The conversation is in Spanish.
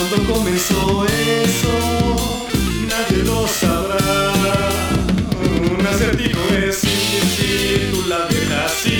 Cuando comenzó eso, nadie lo sabrá. Un acertijo es sin la vida así.